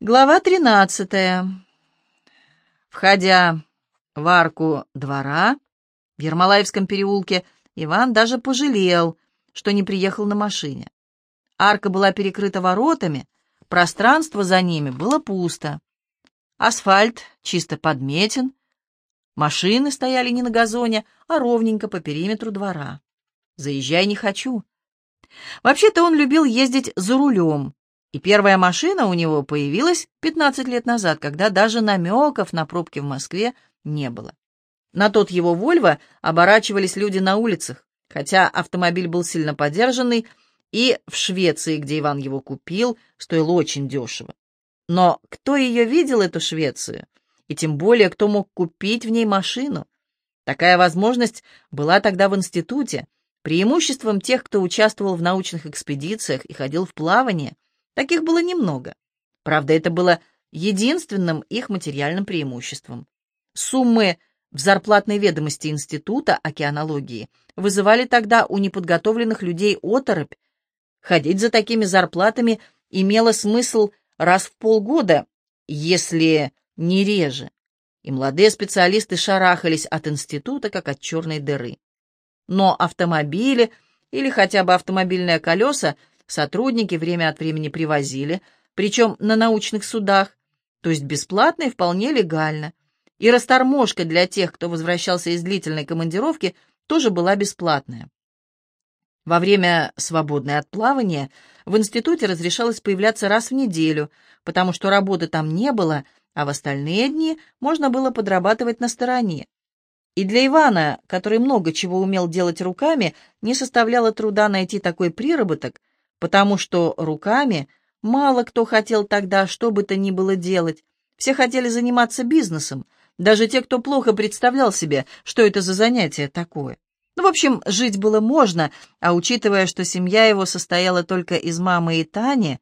Глава тринадцатая. Входя в арку двора в Ермолаевском переулке, Иван даже пожалел, что не приехал на машине. Арка была перекрыта воротами, пространство за ними было пусто. Асфальт чисто подметен, машины стояли не на газоне, а ровненько по периметру двора. Заезжай не хочу. Вообще-то он любил ездить за рулем, и первая машина у него появилась 15 лет назад, когда даже намеков на пробки в Москве не было. На тот его «Вольво» оборачивались люди на улицах, хотя автомобиль был сильно подержанный, и в Швеции, где Иван его купил, стоил очень дешево. Но кто ее видел, эту Швецию? И тем более, кто мог купить в ней машину? Такая возможность была тогда в институте, преимуществом тех, кто участвовал в научных экспедициях и ходил в плавание – Таких было немного. Правда, это было единственным их материальным преимуществом. Суммы в зарплатной ведомости Института океанологии вызывали тогда у неподготовленных людей оторопь. Ходить за такими зарплатами имело смысл раз в полгода, если не реже. И молодые специалисты шарахались от института, как от черной дыры. Но автомобили или хотя бы автомобильные колеса сотрудники время от времени привозили, причем на научных судах, то есть бесплатно и вполне легально. И расторможка для тех, кто возвращался из длительной командировки, тоже была бесплатная. Во время свободной от плавания в институте разрешалось появляться раз в неделю, потому что работы там не было, а в остальные дни можно было подрабатывать на стороне. И для Ивана, который много чего умел делать руками, не составляло труда найти такой приработок, потому что руками мало кто хотел тогда что бы то ни было делать. Все хотели заниматься бизнесом, даже те, кто плохо представлял себе, что это за занятие такое. Ну, в общем, жить было можно, а учитывая, что семья его состояла только из мамы и Тани,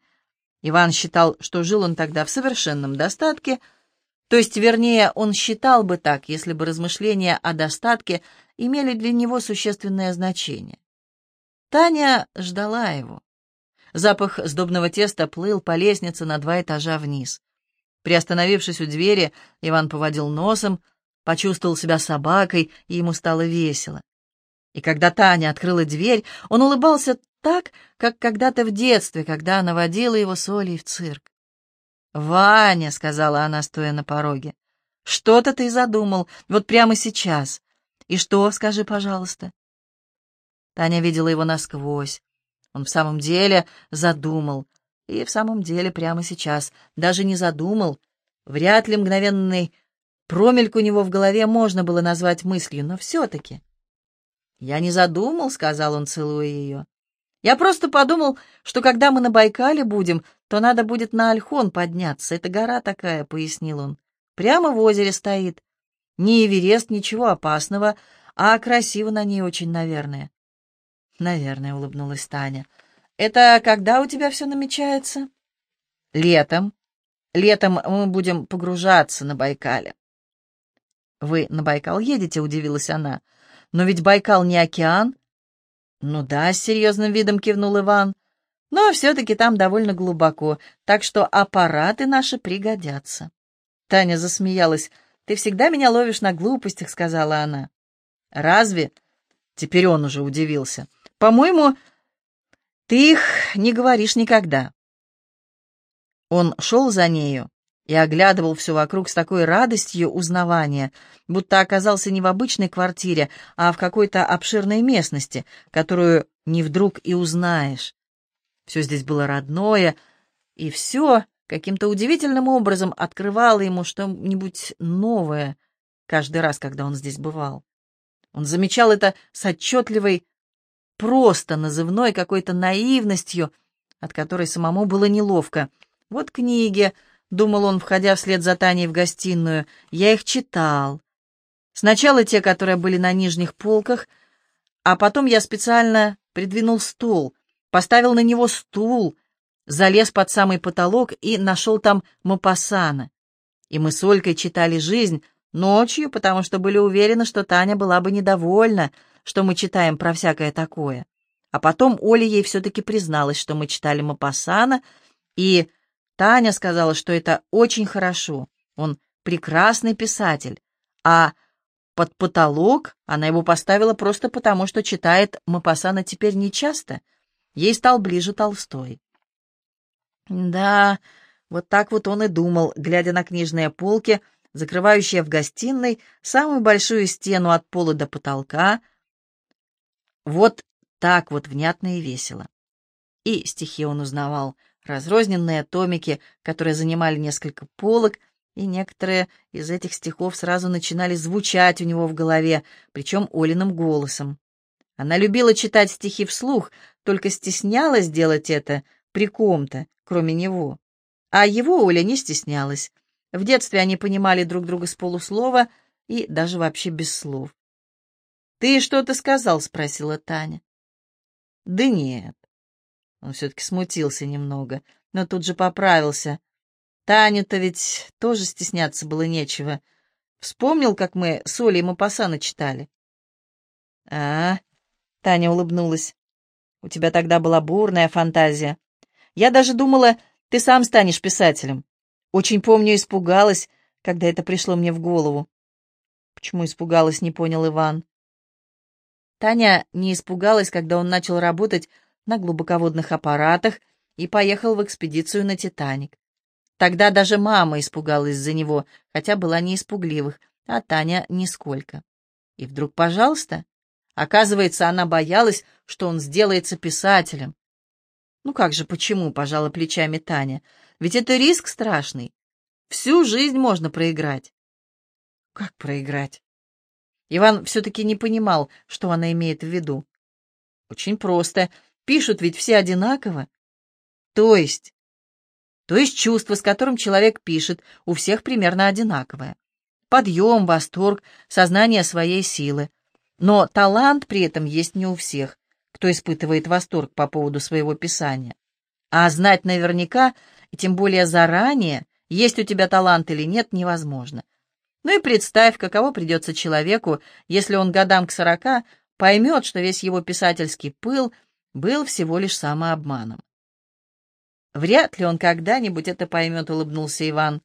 Иван считал, что жил он тогда в совершенном достатке, то есть, вернее, он считал бы так, если бы размышления о достатке имели для него существенное значение. Таня ждала его. Запах сдобного теста плыл по лестнице на два этажа вниз. Приостановившись у двери, Иван поводил носом, почувствовал себя собакой, и ему стало весело. И когда Таня открыла дверь, он улыбался так, как когда-то в детстве, когда она водила его с Олей в цирк. «Ваня», — сказала она, стоя на пороге, — «что-то ты задумал, вот прямо сейчас. И что, скажи, пожалуйста?» Таня видела его насквозь. Он в самом деле задумал. И в самом деле прямо сейчас даже не задумал. Вряд ли мгновенный промельк у него в голове можно было назвать мыслью, но все-таки. «Я не задумал», — сказал он, целуя ее. «Я просто подумал, что когда мы на Байкале будем, то надо будет на Альхон подняться. Это гора такая», — пояснил он. «Прямо в озере стоит. Не Эверест, ничего опасного, а красиво на ней очень, наверное. «Наверное», — улыбнулась Таня. «Это когда у тебя все намечается?» «Летом. Летом мы будем погружаться на Байкале». «Вы на Байкал едете?» — удивилась она. «Но ведь Байкал не океан». «Ну да», — с серьезным видом кивнул Иван. «Но все-таки там довольно глубоко, так что аппараты наши пригодятся». Таня засмеялась. «Ты всегда меня ловишь на глупостях», — сказала она. «Разве?» Теперь он уже удивился. По-моему, ты их не говоришь никогда. Он шел за нею и оглядывал все вокруг с такой радостью узнавания, будто оказался не в обычной квартире, а в какой-то обширной местности, которую не вдруг и узнаешь. Все здесь было родное, и все каким-то удивительным образом открывало ему что-нибудь новое каждый раз, когда он здесь бывал. Он замечал это с отчетливой просто назывной какой-то наивностью, от которой самому было неловко. «Вот книги», — думал он, входя вслед за Таней в гостиную, — «я их читал. Сначала те, которые были на нижних полках, а потом я специально придвинул стол, поставил на него стул, залез под самый потолок и нашел там Мапасана. И мы с Олькой читали «Жизнь» ночью, потому что были уверены, что Таня была бы недовольна, что мы читаем про всякое такое. А потом Оля ей все-таки призналась, что мы читали Мапасана, и Таня сказала, что это очень хорошо. Он прекрасный писатель. А под потолок она его поставила просто потому, что читает Мапасана теперь нечасто. Ей стал ближе Толстой. Да, вот так вот он и думал, глядя на книжные полки, закрывающие в гостиной самую большую стену от пола до потолка. Вот так вот внятно и весело. И стихи он узнавал, разрозненные томики, которые занимали несколько полок, и некоторые из этих стихов сразу начинали звучать у него в голове, причем Олиным голосом. Она любила читать стихи вслух, только стеснялась делать это при ком-то, кроме него. А его Оля не стеснялась. В детстве они понимали друг друга с полуслова и даже вообще без слов. «Ты что-то сказал?» — спросила Таня. «Да нет». Он все-таки смутился немного, но тут же поправился. Таню-то ведь тоже стесняться было нечего. Вспомнил, как мы с Олей Мапасана читали. А, Таня улыбнулась. У тебя тогда была бурная фантазия. Я даже думала, ты сам станешь писателем. Очень помню, испугалась, когда это пришло мне в голову. Почему испугалась, не понял Иван. Таня не испугалась, когда он начал работать на глубоководных аппаратах и поехал в экспедицию на «Титаник». Тогда даже мама испугалась за него, хотя была не испугливых, а Таня нисколько. И вдруг, пожалуйста, оказывается, она боялась, что он сделается писателем. Ну как же, почему, пожала плечами Таня, ведь это риск страшный. Всю жизнь можно проиграть. Как проиграть? Иван все-таки не понимал, что она имеет в виду. Очень просто. Пишут ведь все одинаково. То есть то есть чувство, с которым человек пишет, у всех примерно одинаковое. Подъем, восторг, сознание своей силы. Но талант при этом есть не у всех, кто испытывает восторг по поводу своего писания. А знать наверняка, и тем более заранее, есть у тебя талант или нет, невозможно. Ну и представь, каково придется человеку, если он годам к сорока поймет, что весь его писательский пыл был всего лишь самообманом. Вряд ли он когда-нибудь это поймет, улыбнулся Иван.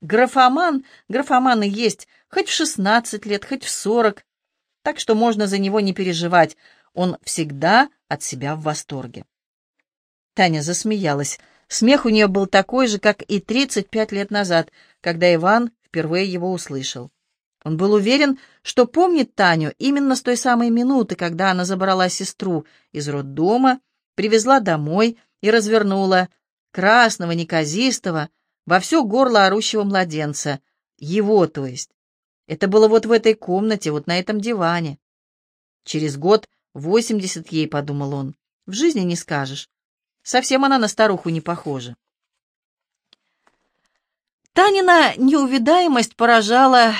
Графоман, графоманы есть, хоть в шестнадцать лет, хоть в сорок. Так что можно за него не переживать, он всегда от себя в восторге. Таня засмеялась. Смех у нее был такой же, как и тридцать пять лет назад, когда Иван впервые его услышал. Он был уверен, что помнит Таню именно с той самой минуты, когда она забрала сестру из роддома, привезла домой и развернула красного, неказистого, во все горло орущего младенца. Его, то есть. Это было вот в этой комнате, вот на этом диване. Через год восемьдесят ей, подумал он. В жизни не скажешь. Совсем она на старуху не похожа. Танина неувидаемость поражала,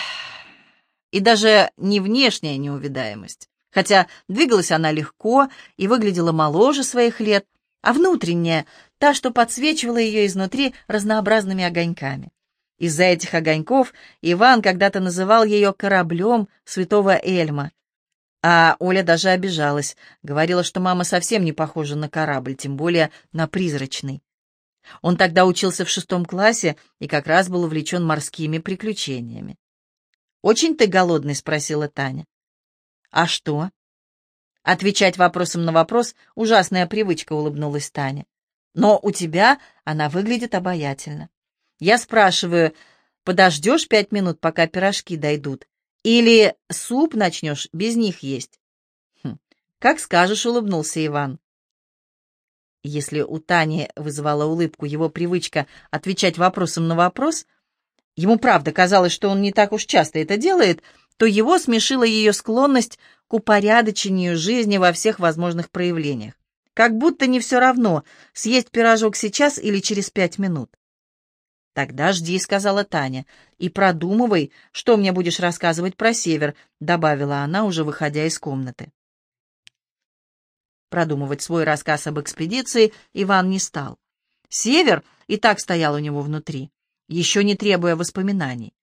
и даже не внешняя неувидаемость, хотя двигалась она легко и выглядела моложе своих лет, а внутренняя, та, что подсвечивала ее изнутри разнообразными огоньками. Из-за этих огоньков Иван когда-то называл ее кораблем святого Эльма. А Оля даже обижалась, говорила, что мама совсем не похожа на корабль, тем более на призрачный. Он тогда учился в шестом классе и как раз был увлечен морскими приключениями. «Очень ты голодный?» — спросила Таня. «А что?» Отвечать вопросом на вопрос — ужасная привычка, улыбнулась Таня. Но у тебя она выглядит обаятельно. Я спрашиваю, подождешь пять минут, пока пирожки дойдут? Или суп начнешь без них есть? Хм, как скажешь, улыбнулся Иван. Если у Тани вызывала улыбку его привычка отвечать вопросом на вопрос, ему правда казалось, что он не так уж часто это делает, то его смешила ее склонность к упорядочению жизни во всех возможных проявлениях. Как будто не все равно, съесть пирожок сейчас или через пять минут. «Тогда жди», — сказала Таня, — «и продумывай, что мне будешь рассказывать про север», — добавила она, уже выходя из комнаты. Продумывать свой рассказ об экспедиции Иван не стал. Север и так стоял у него внутри, еще не требуя воспоминаний.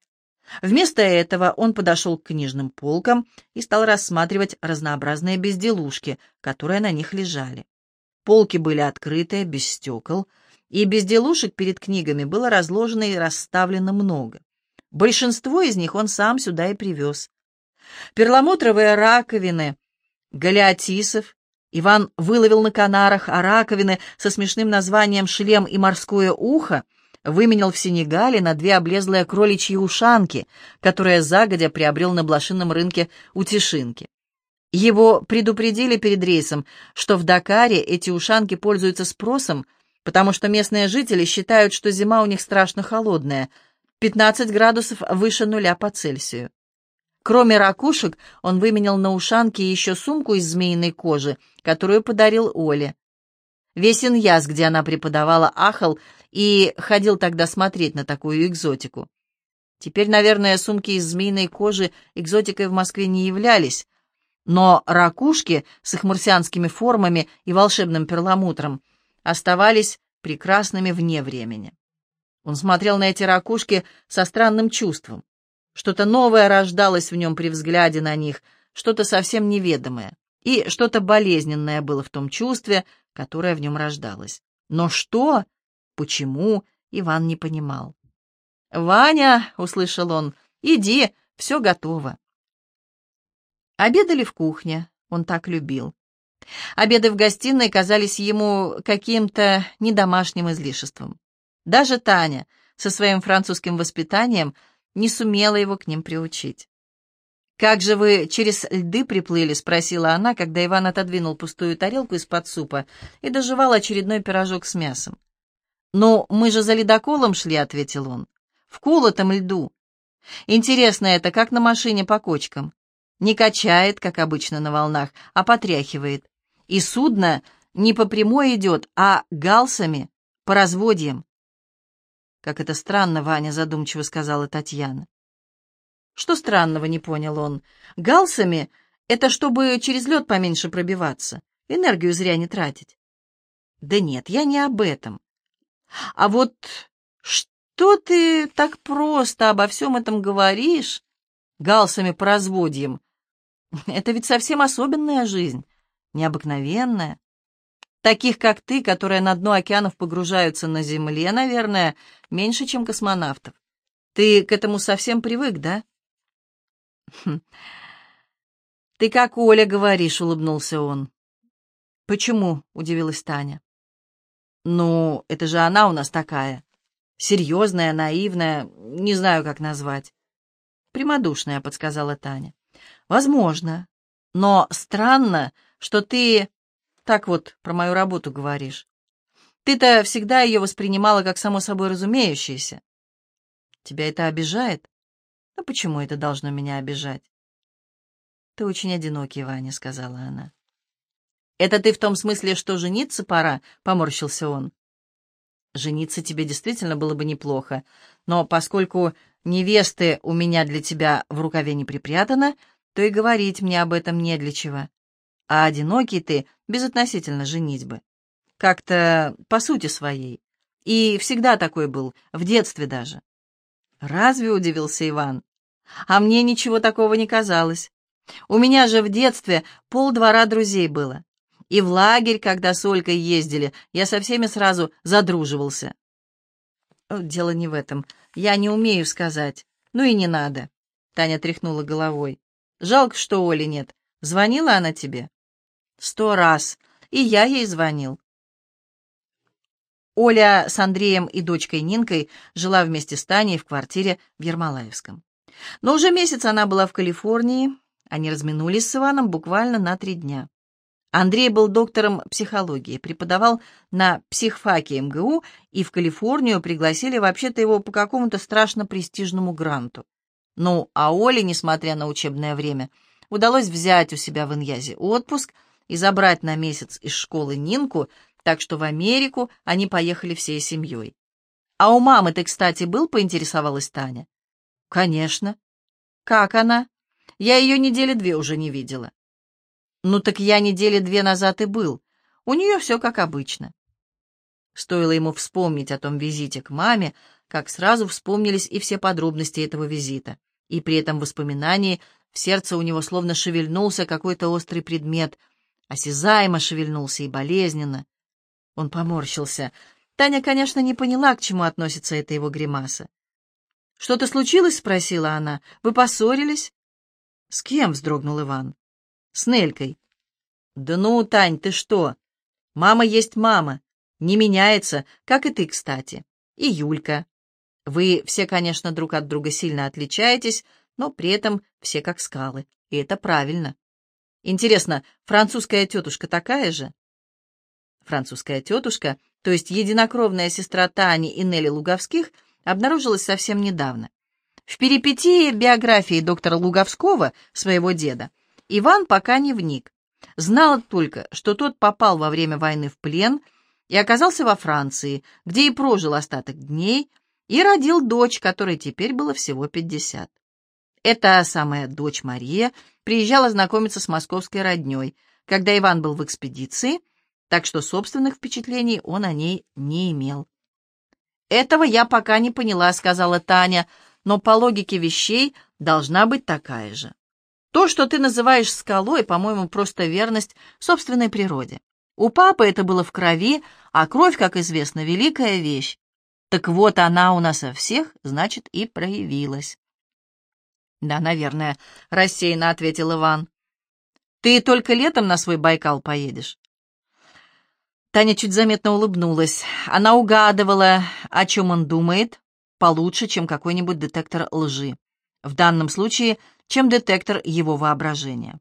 Вместо этого он подошел к книжным полкам и стал рассматривать разнообразные безделушки, которые на них лежали. Полки были открытые, без стекол, и безделушек перед книгами было разложено и расставлено много. Большинство из них он сам сюда и привез. Перламутровые раковины, галиотисов, Иван выловил на Канарах, а раковины со смешным названием «шлем» и «морское ухо» выменял в Сенегале на две облезлые кроличьи ушанки, которые загодя приобрел на блошином рынке у Тишинки. Его предупредили перед рейсом, что в Дакаре эти ушанки пользуются спросом, потому что местные жители считают, что зима у них страшно холодная, 15 градусов выше нуля по Цельсию. Кроме ракушек, он выменял на ушанки еще сумку из змеиной кожи, которую подарил Оле. Весь Иньяс, где она преподавала, ахал и ходил тогда смотреть на такую экзотику. Теперь, наверное, сумки из змеиной кожи экзотикой в Москве не являлись, но ракушки с их марсианскими формами и волшебным перламутром оставались прекрасными вне времени. Он смотрел на эти ракушки со странным чувством. Что-то новое рождалось в нем при взгляде на них, что-то совсем неведомое. И что-то болезненное было в том чувстве, которое в нем рождалось. Но что? Почему? Иван не понимал. «Ваня!» — услышал он. «Иди, все готово». Обедали в кухне, он так любил. Обеды в гостиной казались ему каким-то недомашним излишеством. Даже Таня со своим французским воспитанием не сумела его к ним приучить. «Как же вы через льды приплыли?» — спросила она, когда Иван отодвинул пустую тарелку из-под супа и доживал очередной пирожок с мясом. «Ну, мы же за ледоколом шли», — ответил он. «В колотом льду. Интересно это, как на машине по кочкам. Не качает, как обычно на волнах, а потряхивает. И судно не по прямой идет, а галсами, по разводьям. «Как это странно, Ваня», — задумчиво сказала Татьяна. «Что странного?» — не понял он. «Галсами — это чтобы через лед поменьше пробиваться, энергию зря не тратить». «Да нет, я не об этом. А вот что ты так просто обо всем этом говоришь? Галсами по разводьям. Это ведь совсем особенная жизнь, необыкновенная. Таких, как ты, которые на дно океанов погружаются на Земле, наверное, меньше, чем космонавтов. Ты к этому совсем привык, да? Хм. Ты как Оля говоришь, улыбнулся он. Почему? удивилась Таня. Ну, это же она у нас такая. Серьезная, наивная, не знаю, как назвать. Прямодушная, подсказала Таня. Возможно. Но странно, что ты так вот про мою работу говоришь. Ты-то всегда ее воспринимала как само собой разумеющееся. Тебя это обижает? А почему это должно меня обижать? Ты очень одинокий, Ваня, сказала она. Это ты в том смысле, что жениться пора, поморщился он. Жениться тебе действительно было бы неплохо, но поскольку невесты у меня для тебя в рукаве не припрятана, то и говорить мне об этом не для чего а одинокий ты безотносительно женитьбы. Как-то по сути своей. И всегда такой был, в детстве даже. Разве удивился Иван? А мне ничего такого не казалось. У меня же в детстве полдвора друзей было. И в лагерь, когда с Олькой ездили, я со всеми сразу задруживался. Дело не в этом. Я не умею сказать. Ну и не надо. Таня тряхнула головой. Жалко, что Оли нет. Звонила она тебе? Сто раз. И я ей звонил. Оля с Андреем и дочкой Нинкой жила вместе с Таней в квартире в Ермолаевском. Но уже месяц она была в Калифорнии, они разминулись с Иваном буквально на три дня. Андрей был доктором психологии, преподавал на психфаке МГУ, и в Калифорнию пригласили вообще-то его по какому-то страшно престижному гранту. Ну, а Оле, несмотря на учебное время, удалось взять у себя в Иньязе отпуск — и забрать на месяц из школы Нинку, так что в Америку они поехали всей семьей. «А у мамы ты, кстати, был?» — поинтересовалась Таня. «Конечно». «Как она?» «Я ее недели две уже не видела». «Ну так я недели две назад и был. У нее все как обычно». Стоило ему вспомнить о том визите к маме, как сразу вспомнились и все подробности этого визита. И при этом воспоминании в сердце у него словно шевельнулся какой-то острый предмет, осязаемо шевельнулся и болезненно. Он поморщился. Таня, конечно, не поняла, к чему относится эта его гримаса. «Что-то случилось?» — спросила она. «Вы поссорились?» «С кем?» — вздрогнул Иван. «С Нелькой». «Да ну, Тань, ты что? Мама есть мама. Не меняется, как и ты, кстати. И Юлька. Вы все, конечно, друг от друга сильно отличаетесь, но при этом все как скалы. И это правильно. Интересно, французская тетушка такая же? Французская тетушка, то есть единокровная сестра Тани и Нелли Луговских, обнаружилась совсем недавно. В перипетии биографии доктора Луговского, своего деда, Иван пока не вник. Знал только, что тот попал во время войны в плен и оказался во Франции, где и прожил остаток дней, и родил дочь, которой теперь было всего пятьдесят. Эта самая дочь Мария приезжала знакомиться с московской родней, когда Иван был в экспедиции, так что собственных впечатлений он о ней не имел. «Этого я пока не поняла», — сказала Таня, «но по логике вещей должна быть такая же. То, что ты называешь скалой, по-моему, просто верность собственной природе. У папы это было в крови, а кровь, как известно, великая вещь. Так вот, она у нас у всех, значит, и проявилась. Да, наверное, рассеянно ответил Иван. Ты только летом на свой Байкал поедешь? Таня чуть заметно улыбнулась. Она угадывала, о чем он думает, получше, чем какой-нибудь детектор лжи. В данном случае, чем детектор его воображения.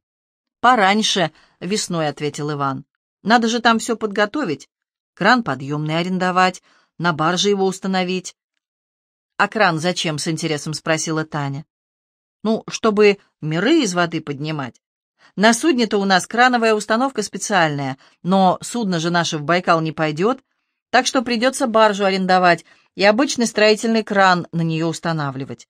«Пораньше, весной», — ответил Иван. «Надо же там все подготовить. Кран подъемный арендовать, на барже его установить. «А кран зачем?» — с интересом спросила Таня. «Ну, чтобы миры из воды поднимать. На судне-то у нас крановая установка специальная, но судно же наше в Байкал не пойдет, так что придется баржу арендовать и обычный строительный кран на нее устанавливать.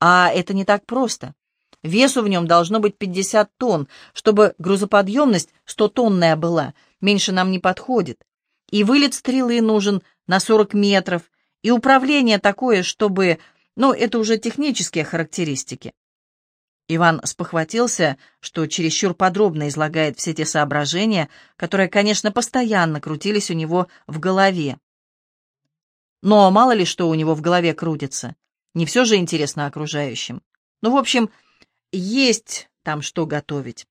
А это не так просто. Весу в нем должно быть 50 тонн, чтобы грузоподъемность 100-тонная была, меньше нам не подходит. И вылет стрелы нужен на 40 метров, и управление такое, чтобы... Ну, это уже технические характеристики. Иван спохватился, что чересчур подробно излагает все те соображения, которые, конечно, постоянно крутились у него в голове. Но мало ли что у него в голове крутится. Не все же интересно окружающим. Ну, в общем, есть там что готовить.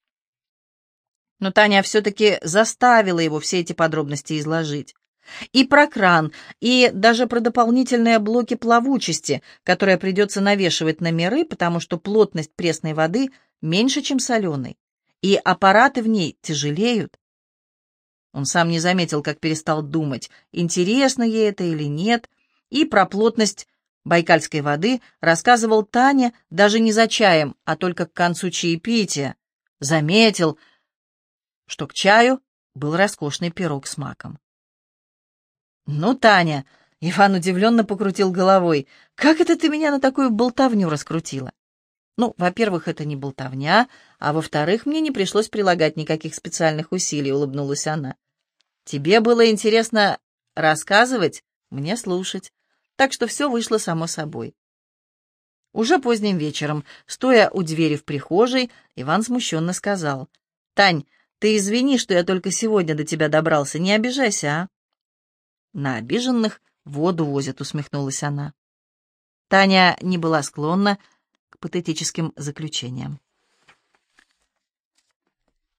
Но Таня все-таки заставила его все эти подробности изложить. И про кран, и даже про дополнительные блоки плавучести, которые придется навешивать на миры, потому что плотность пресной воды меньше, чем соленой, и аппараты в ней тяжелеют. Он сам не заметил, как перестал думать, интересно ей это или нет, и про плотность байкальской воды рассказывал Таня даже не за чаем, а только к концу чаепития. Заметил, что к чаю был роскошный пирог с маком. «Ну, Таня!» — Иван удивленно покрутил головой. «Как это ты меня на такую болтовню раскрутила?» «Ну, во-первых, это не болтовня, а во-вторых, мне не пришлось прилагать никаких специальных усилий», — улыбнулась она. «Тебе было интересно рассказывать, мне слушать, так что все вышло само собой». Уже поздним вечером, стоя у двери в прихожей, Иван смущенно сказал. «Тань, ты извини, что я только сегодня до тебя добрался, не обижайся, а?» На обиженных воду возят, усмехнулась она. Таня не была склонна к патетическим заключениям.